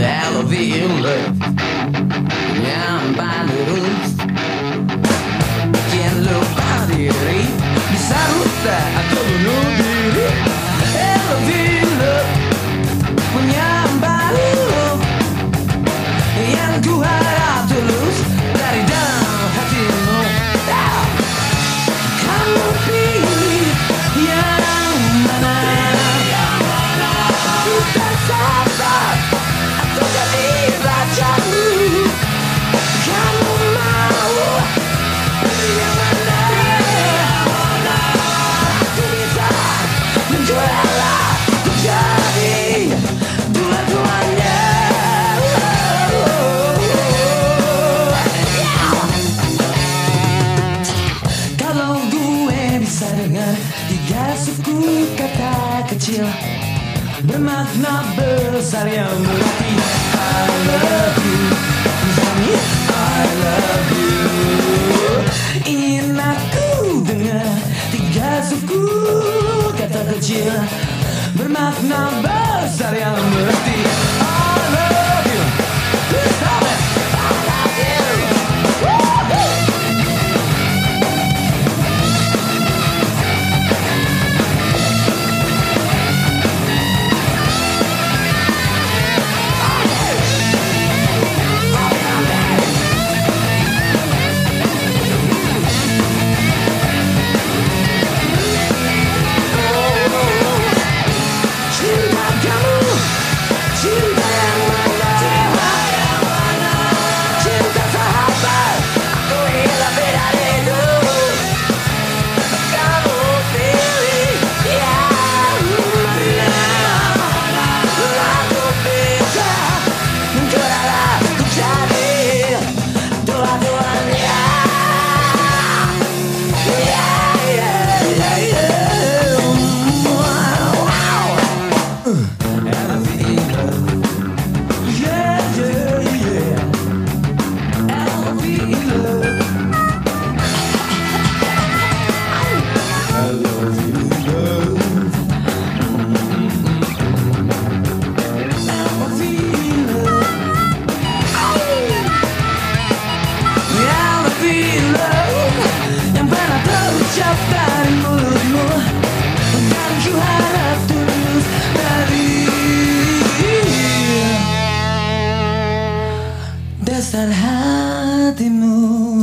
I love. you. I'm by. Can't look a todo nudo. meski kata kecil bermakna besar yang berarti I love you. Sami, I love you. Ingin aku dengar tiga suku kata kecil bermakna besar yang berarti Besar hatimu.